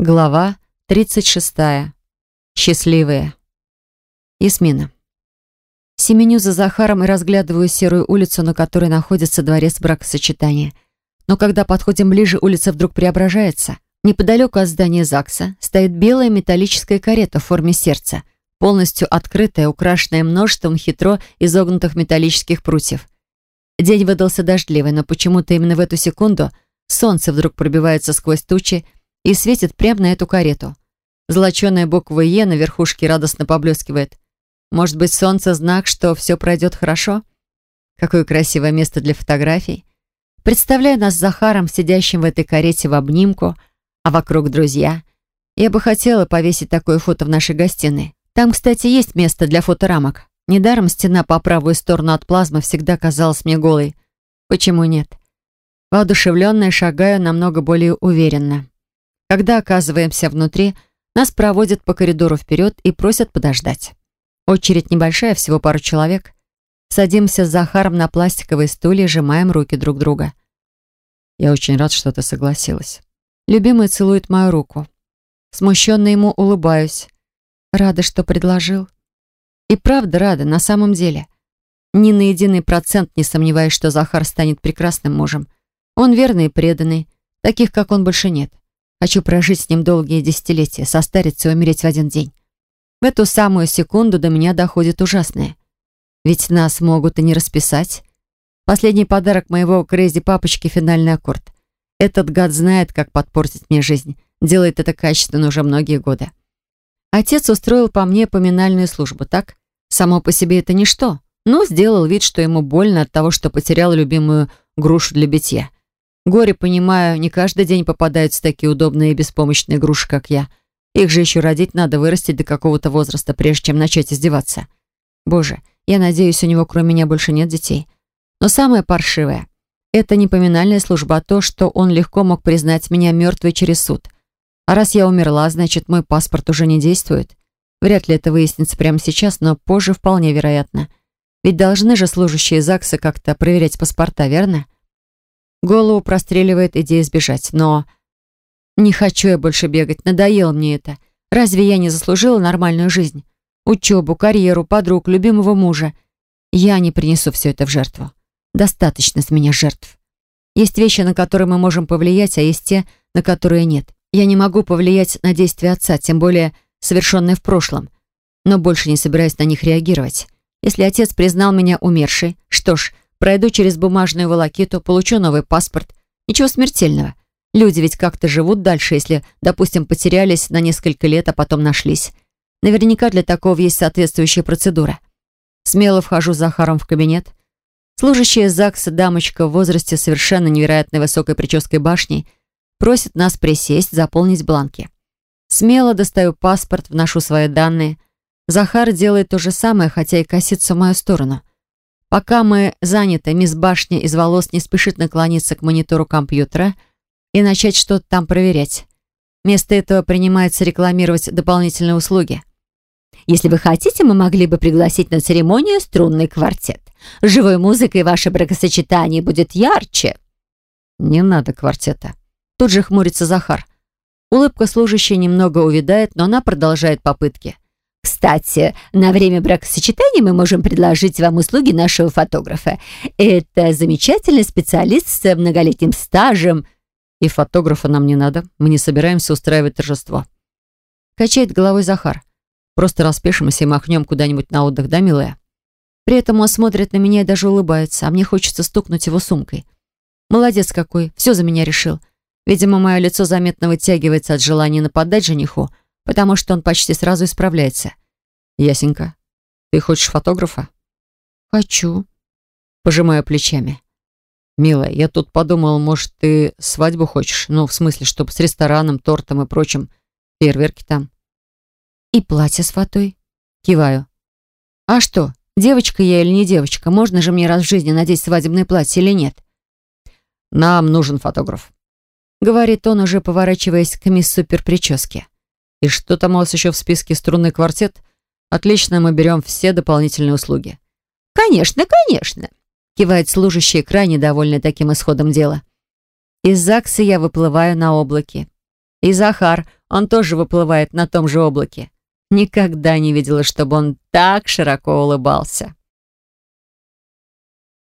Глава 36. Счастливые. Ясмина. Семеню за Захаром и разглядываю серую улицу, на которой находится дворец бракосочетания. Но когда подходим ближе, улица вдруг преображается. Неподалеку от здания ЗАГСа стоит белая металлическая карета в форме сердца, полностью открытая, украшенная множеством хитро изогнутых металлических прутьев. День выдался дождливый, но почему-то именно в эту секунду солнце вдруг пробивается сквозь тучи, и светит прямо на эту карету. Золоченая буква «Е» на верхушке радостно поблескивает. Может быть, солнце — знак, что все пройдет хорошо? Какое красивое место для фотографий. Представляю нас с Захаром, сидящим в этой карете в обнимку, а вокруг друзья. Я бы хотела повесить такое фото в нашей гостиной. Там, кстати, есть место для фоторамок. Недаром стена по правую сторону от плазмы всегда казалась мне голой. Почему нет? Воодушевленная шагаю намного более уверенно. Когда оказываемся внутри, нас проводят по коридору вперед и просят подождать. Очередь небольшая, всего пару человек. Садимся с Захаром на пластиковые стулья и сжимаем руки друг друга. Я очень рад, что ты согласилась. Любимый целует мою руку. Смущенно ему улыбаюсь. Рада, что предложил. И правда рада, на самом деле. Ни на единый процент не сомневаюсь, что Захар станет прекрасным мужем. Он верный и преданный. Таких, как он, больше нет. Хочу прожить с ним долгие десятилетия, состариться и умереть в один день. В эту самую секунду до меня доходит ужасное. Ведь нас могут и не расписать. Последний подарок моего крейзи папочки — финальный аккорд. Этот гад знает, как подпортить мне жизнь. Делает это качественно уже многие годы. Отец устроил по мне поминальную службу, так? Само по себе это ничто. Но сделал вид, что ему больно от того, что потерял любимую грушу для битья. Горе, понимаю, не каждый день попадаются такие удобные и беспомощные игрушки, как я. Их же еще родить надо, вырастить до какого-то возраста, прежде чем начать издеваться. Боже, я надеюсь, у него кроме меня больше нет детей. Но самое паршивое — это не поминальная служба, а то, что он легко мог признать меня мертвой через суд. А раз я умерла, значит, мой паспорт уже не действует. Вряд ли это выяснится прямо сейчас, но позже вполне вероятно. Ведь должны же служащие ЗАГСа как-то проверять паспорта, верно? Голову простреливает идея сбежать, но... Не хочу я больше бегать, надоело мне это. Разве я не заслужила нормальную жизнь? Учебу, карьеру, подруг, любимого мужа. Я не принесу все это в жертву. Достаточно с меня жертв. Есть вещи, на которые мы можем повлиять, а есть те, на которые нет. Я не могу повлиять на действия отца, тем более совершенные в прошлом. Но больше не собираюсь на них реагировать. Если отец признал меня умершей, что ж, Пройду через бумажную волокиту, получу новый паспорт. Ничего смертельного. Люди ведь как-то живут дальше, если, допустим, потерялись на несколько лет, а потом нашлись. Наверняка для такого есть соответствующая процедура. Смело вхожу с Захаром в кабинет. Служащая ЗАГСа дамочка в возрасте совершенно невероятной высокой прической башни просит нас присесть, заполнить бланки. Смело достаю паспорт, вношу свои данные. Захар делает то же самое, хотя и косится в мою сторону. Пока мы заняты, мисс Башня из волос не спешит наклониться к монитору компьютера и начать что-то там проверять. Вместо этого принимается рекламировать дополнительные услуги. Если вы хотите, мы могли бы пригласить на церемонию струнный квартет. Живой музыкой ваше бракосочетание будет ярче. Не надо квартета. Тут же хмурится Захар. Улыбка служащей немного увядает, но она продолжает попытки. Кстати, на время бракосочетания мы можем предложить вам услуги нашего фотографа. Это замечательный специалист с многолетним стажем. И фотографа нам не надо. Мы не собираемся устраивать торжество. Качает головой Захар. Просто распишемся и махнем куда-нибудь на отдых, да, милая? При этом он смотрит на меня и даже улыбается, а мне хочется стукнуть его сумкой. Молодец какой, все за меня решил. Видимо, мое лицо заметно вытягивается от желания нападать жениху, потому что он почти сразу исправляется. «Ясенька, ты хочешь фотографа?» «Хочу», — пожимаю плечами. «Милая, я тут подумал, может, ты свадьбу хочешь? Ну, в смысле, чтобы с рестораном, тортом и прочим. Фейерверки там». «И платье с фатой?» Киваю. «А что, девочка я или не девочка? Можно же мне раз в жизни надеть свадебное платье или нет?» «Нам нужен фотограф», — говорит он, уже поворачиваясь к мисс Супер прическе. И что там у вас еще в списке струнный квартет? Отлично, мы берем все дополнительные услуги. Конечно, конечно, кивает служащий, крайне довольный таким исходом дела. Из ЗАГСа я выплываю на облаке. И Захар, Он тоже выплывает на том же облаке. Никогда не видела, чтобы он так широко улыбался.